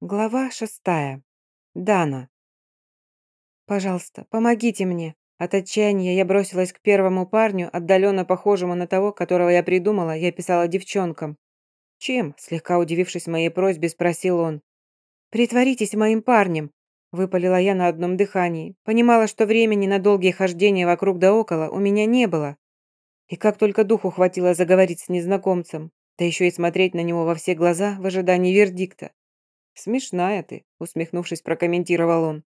Глава шестая. Дана. «Пожалуйста, помогите мне». От отчаяния я бросилась к первому парню, отдаленно похожему на того, которого я придумала, я писала девчонкам. «Чем?» – слегка удивившись моей просьбе, спросил он. «Притворитесь моим парнем», – выпалила я на одном дыхании. Понимала, что времени на долгие хождения вокруг да около у меня не было. И как только духу хватило заговорить с незнакомцем, да еще и смотреть на него во все глаза в ожидании вердикта. «Смешная ты», — усмехнувшись, прокомментировал он.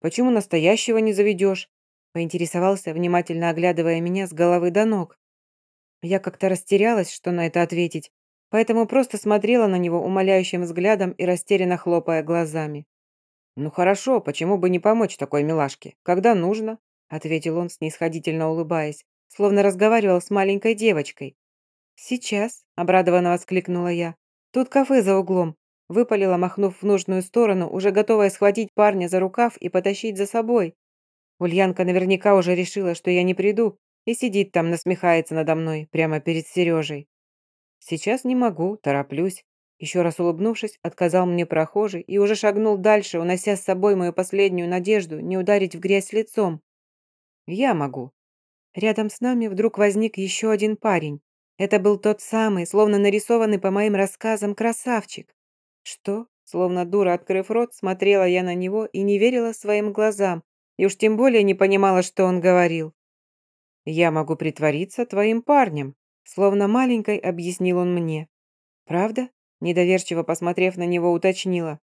«Почему настоящего не заведешь?» Поинтересовался, внимательно оглядывая меня с головы до ног. Я как-то растерялась, что на это ответить, поэтому просто смотрела на него умоляющим взглядом и растерянно хлопая глазами. «Ну хорошо, почему бы не помочь такой милашке? Когда нужно?» ответил он, снисходительно улыбаясь, словно разговаривал с маленькой девочкой. «Сейчас», — обрадованно воскликнула я. «Тут кафе за углом. Выпалила, махнув в нужную сторону, уже готовая схватить парня за рукав и потащить за собой. Ульянка наверняка уже решила, что я не приду, и сидит там, насмехается надо мной, прямо перед Сережей. Сейчас не могу, тороплюсь. Еще раз улыбнувшись, отказал мне прохожий и уже шагнул дальше, унося с собой мою последнюю надежду не ударить в грязь лицом. Я могу. Рядом с нами вдруг возник еще один парень. Это был тот самый, словно нарисованный по моим рассказам, красавчик. Что? Словно дура, открыв рот, смотрела я на него и не верила своим глазам, и уж тем более не понимала, что он говорил. «Я могу притвориться твоим парнем», словно маленькой объяснил он мне. «Правда?» Недоверчиво посмотрев на него, уточнила.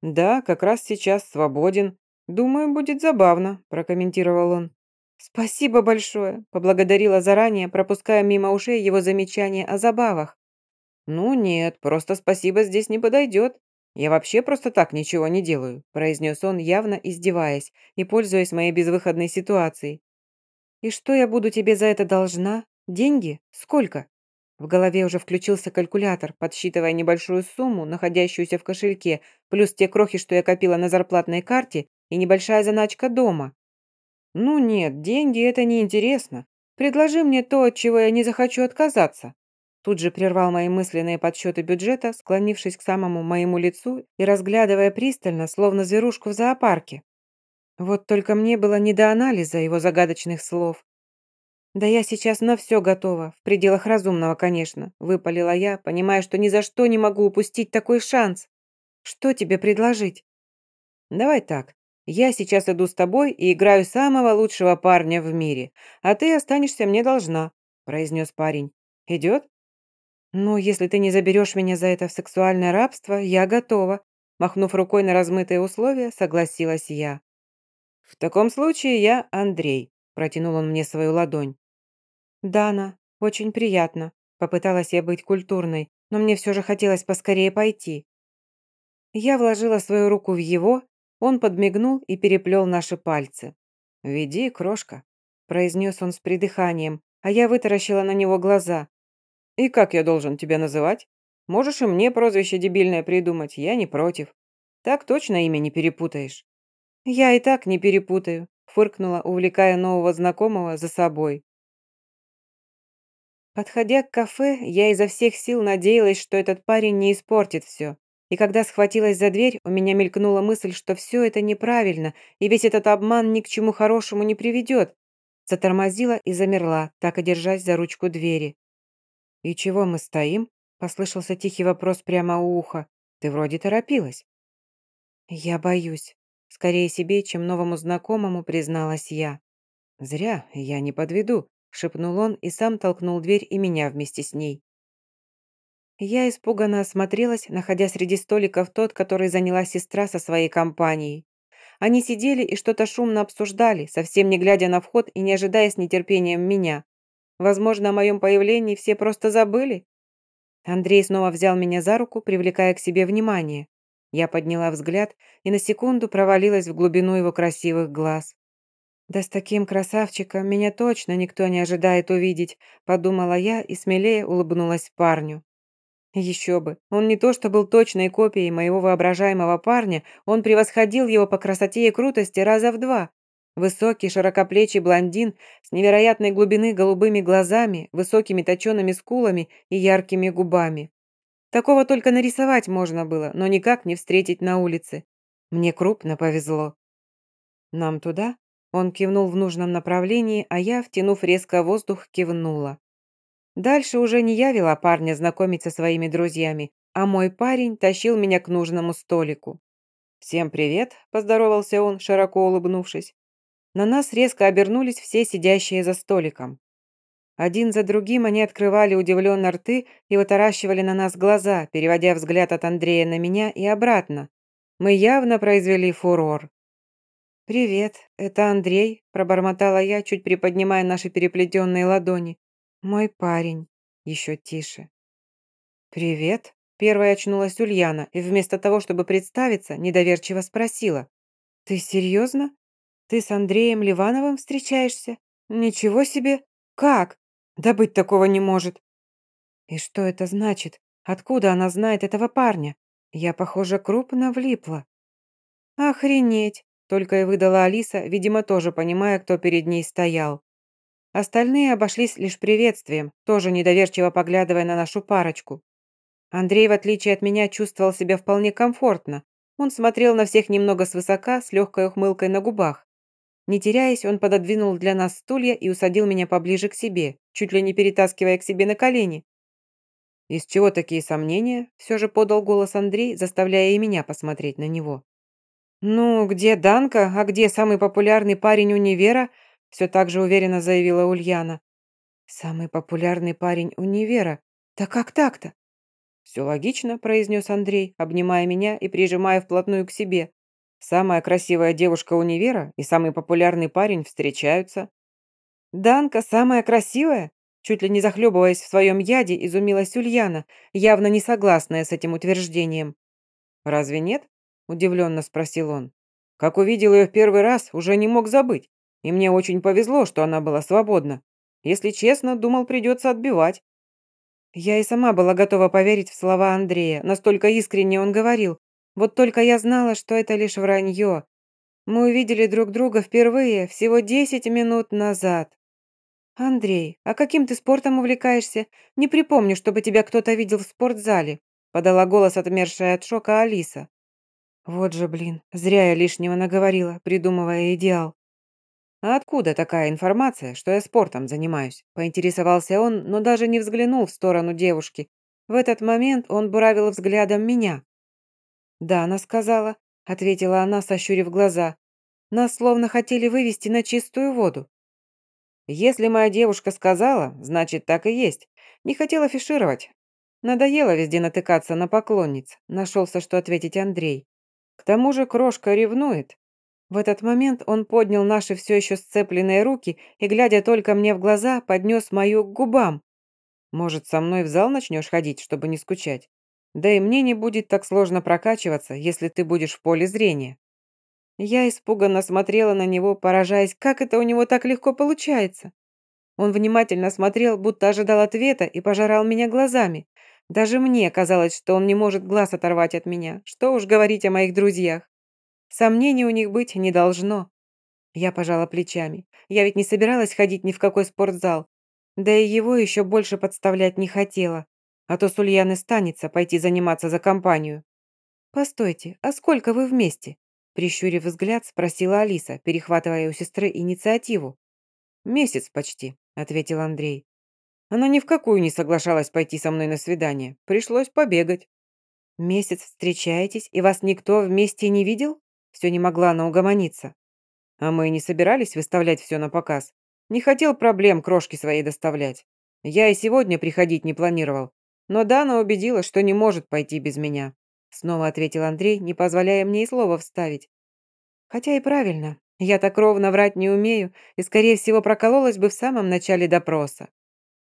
«Да, как раз сейчас свободен. Думаю, будет забавно», прокомментировал он. «Спасибо большое», поблагодарила заранее, пропуская мимо ушей его замечания о забавах. «Ну нет, просто спасибо здесь не подойдет. Я вообще просто так ничего не делаю», произнес он, явно издеваясь и пользуясь моей безвыходной ситуацией. «И что я буду тебе за это должна? Деньги? Сколько?» В голове уже включился калькулятор, подсчитывая небольшую сумму, находящуюся в кошельке, плюс те крохи, что я копила на зарплатной карте, и небольшая заначка дома. «Ну нет, деньги – это неинтересно. Предложи мне то, от чего я не захочу отказаться», Тут же прервал мои мысленные подсчеты бюджета, склонившись к самому моему лицу и разглядывая пристально, словно зверушку в зоопарке. Вот только мне было не до анализа его загадочных слов. «Да я сейчас на все готова, в пределах разумного, конечно», выпалила я, понимая, что ни за что не могу упустить такой шанс. «Что тебе предложить?» «Давай так. Я сейчас иду с тобой и играю самого лучшего парня в мире, а ты останешься мне должна», произнес парень. «Идет?» «Ну, если ты не заберешь меня за это в сексуальное рабство, я готова», махнув рукой на размытые условия, согласилась я. «В таком случае я Андрей», протянул он мне свою ладонь. «Дана, очень приятно», попыталась я быть культурной, но мне все же хотелось поскорее пойти. Я вложила свою руку в его, он подмигнул и переплел наши пальцы. «Веди, крошка», произнес он с придыханием, а я вытаращила на него глаза. «И как я должен тебя называть? Можешь и мне прозвище дебильное придумать, я не против. Так точно имя не перепутаешь». «Я и так не перепутаю», фыркнула, увлекая нового знакомого за собой. Подходя к кафе, я изо всех сил надеялась, что этот парень не испортит все. И когда схватилась за дверь, у меня мелькнула мысль, что все это неправильно, и весь этот обман ни к чему хорошему не приведет. Затормозила и замерла, так и держась за ручку двери. «И чего мы стоим?» – послышался тихий вопрос прямо у уха. «Ты вроде торопилась». «Я боюсь», – скорее себе, чем новому знакомому призналась я. «Зря, я не подведу», – шепнул он и сам толкнул дверь и меня вместе с ней. Я испуганно осмотрелась, находя среди столиков тот, который заняла сестра со своей компанией. Они сидели и что-то шумно обсуждали, совсем не глядя на вход и не ожидая с нетерпением меня. Возможно, о моем появлении все просто забыли. Андрей снова взял меня за руку, привлекая к себе внимание. Я подняла взгляд и на секунду провалилась в глубину его красивых глаз. «Да с таким красавчиком меня точно никто не ожидает увидеть», подумала я и смелее улыбнулась парню. Еще бы, он не то что был точной копией моего воображаемого парня, он превосходил его по красоте и крутости раза в два. Высокий, широкоплечий блондин с невероятной глубины голубыми глазами, высокими точеными скулами и яркими губами. Такого только нарисовать можно было, но никак не встретить на улице. Мне крупно повезло. Нам туда? Он кивнул в нужном направлении, а я, втянув резко воздух, кивнула. Дальше уже не я вела парня знакомиться со своими друзьями, а мой парень тащил меня к нужному столику. «Всем привет», – поздоровался он, широко улыбнувшись. На нас резко обернулись все сидящие за столиком. Один за другим они открывали удивленно рты и вытаращивали на нас глаза, переводя взгляд от Андрея на меня и обратно. Мы явно произвели фурор. «Привет, это Андрей», – пробормотала я, чуть приподнимая наши переплетенные ладони. «Мой парень». Еще тише. «Привет», – первая очнулась Ульяна, и вместо того, чтобы представиться, недоверчиво спросила. «Ты серьезно? Ты с Андреем Ливановым встречаешься? Ничего себе! Как? Да быть такого не может!» «И что это значит? Откуда она знает этого парня? Я, похоже, крупно влипла». «Охренеть!» Только и выдала Алиса, видимо, тоже понимая, кто перед ней стоял. Остальные обошлись лишь приветствием, тоже недоверчиво поглядывая на нашу парочку. Андрей, в отличие от меня, чувствовал себя вполне комфортно. Он смотрел на всех немного свысока, с легкой ухмылкой на губах. Не теряясь, он пододвинул для нас стулья и усадил меня поближе к себе, чуть ли не перетаскивая к себе на колени. «Из чего такие сомнения?» – все же подал голос Андрей, заставляя и меня посмотреть на него. «Ну, где Данка, а где самый популярный парень универа?» все так же уверенно заявила Ульяна. «Самый популярный парень универа? Да как так-то?» «Все логично», – произнес Андрей, обнимая меня и прижимая вплотную к себе. «Самая красивая девушка универа и самый популярный парень встречаются». «Данка самая красивая?» Чуть ли не захлебываясь в своем яде, изумилась Ульяна, явно не согласная с этим утверждением. «Разве нет?» удивленно спросил он. Как увидел ее в первый раз, уже не мог забыть. И мне очень повезло, что она была свободна. Если честно, думал, придется отбивать. Я и сама была готова поверить в слова Андрея, настолько искренне он говорил. Вот только я знала, что это лишь вранье. Мы увидели друг друга впервые всего 10 минут назад. «Андрей, а каким ты спортом увлекаешься? Не припомню, чтобы тебя кто-то видел в спортзале», подала голос отмершая от шока Алиса. Вот же, блин, зря я лишнего наговорила, придумывая идеал. «А откуда такая информация, что я спортом занимаюсь?» – поинтересовался он, но даже не взглянул в сторону девушки. В этот момент он буравил взглядом меня. «Да, она сказала», – ответила она, сощурив глаза. «Нас словно хотели вывести на чистую воду». «Если моя девушка сказала, значит, так и есть. Не хотела афишировать. Надоело везде натыкаться на поклонниц», – нашелся, что ответить Андрей. К тому же крошка ревнует. В этот момент он поднял наши все еще сцепленные руки и, глядя только мне в глаза, поднес мою к губам. «Может, со мной в зал начнешь ходить, чтобы не скучать? Да и мне не будет так сложно прокачиваться, если ты будешь в поле зрения». Я испуганно смотрела на него, поражаясь, как это у него так легко получается. Он внимательно смотрел, будто ожидал ответа и пожирал меня глазами. Даже мне казалось, что он не может глаз оторвать от меня. Что уж говорить о моих друзьях. Сомнений у них быть не должно. Я пожала плечами. Я ведь не собиралась ходить ни в какой спортзал. Да и его еще больше подставлять не хотела. А то с Ульяны станется пойти заниматься за компанию. «Постойте, а сколько вы вместе?» Прищурив взгляд, спросила Алиса, перехватывая у сестры инициативу. «Месяц почти», — ответил Андрей. Она ни в какую не соглашалась пойти со мной на свидание. Пришлось побегать. Месяц встречаетесь, и вас никто вместе не видел? Все не могла она угомониться. А мы не собирались выставлять все на показ. Не хотел проблем крошки своей доставлять. Я и сегодня приходить не планировал. Но Дана убедила, что не может пойти без меня. Снова ответил Андрей, не позволяя мне и слова вставить. Хотя и правильно. Я так ровно врать не умею и, скорее всего, прокололась бы в самом начале допроса.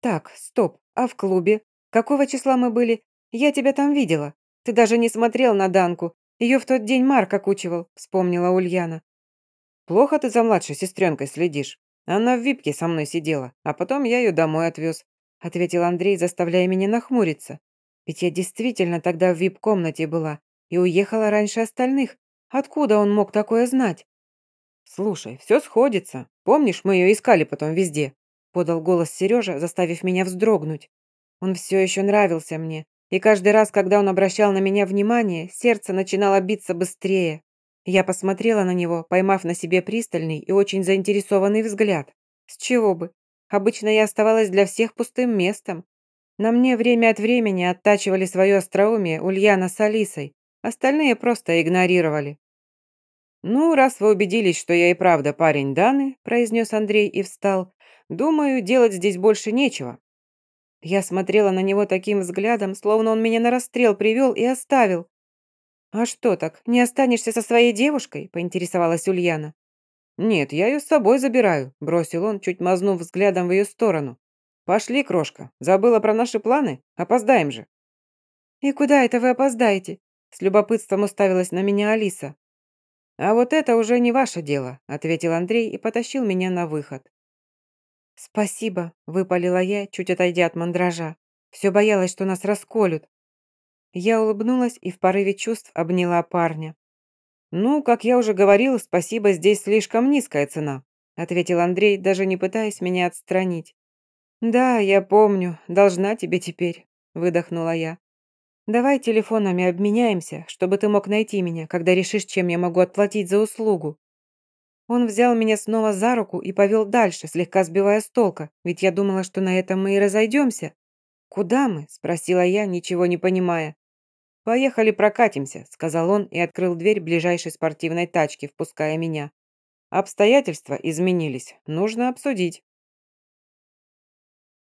«Так, стоп, а в клубе? Какого числа мы были? Я тебя там видела. Ты даже не смотрел на Данку. Ее в тот день Марк окучивал», — вспомнила Ульяна. «Плохо ты за младшей сестренкой следишь. Она в випке со мной сидела, а потом я ее домой отвез», — ответил Андрей, заставляя меня нахмуриться. «Ведь я действительно тогда в вип-комнате была и уехала раньше остальных. Откуда он мог такое знать?» «Слушай, все сходится. Помнишь, мы ее искали потом везде?» подал голос Сережа, заставив меня вздрогнуть. Он все еще нравился мне, И каждый раз, когда он обращал на меня внимание, сердце начинало биться быстрее. Я посмотрела на него, поймав на себе пристальный и очень заинтересованный взгляд. С чего бы? Обычно я оставалась для всех пустым местом. На мне время от времени оттачивали свое остроумие Ульяна с Алисой, остальные просто игнорировали. «Ну, раз вы убедились, что я и правда парень Даны», произнес Андрей и встал, «думаю, делать здесь больше нечего». Я смотрела на него таким взглядом, словно он меня на расстрел привел и оставил. «А что так, не останешься со своей девушкой?» поинтересовалась Ульяна. «Нет, я ее с собой забираю», – бросил он, чуть мазнув взглядом в ее сторону. «Пошли, крошка. Забыла про наши планы? Опоздаем же». «И куда это вы опоздаете?» С любопытством уставилась на меня Алиса. «А вот это уже не ваше дело», – ответил Андрей и потащил меня на выход. «Спасибо», – выпалила я, чуть отойдя от мандража. Все боялась, что нас расколют. Я улыбнулась и в порыве чувств обняла парня. «Ну, как я уже говорил, спасибо, здесь слишком низкая цена», ответил Андрей, даже не пытаясь меня отстранить. «Да, я помню, должна тебе теперь», выдохнула я. «Давай телефонами обменяемся, чтобы ты мог найти меня, когда решишь, чем я могу отплатить за услугу». Он взял меня снова за руку и повел дальше, слегка сбивая с толка, ведь я думала, что на этом мы и разойдемся. «Куда мы?» – спросила я, ничего не понимая. «Поехали прокатимся», – сказал он и открыл дверь ближайшей спортивной тачки, впуская меня. «Обстоятельства изменились. Нужно обсудить».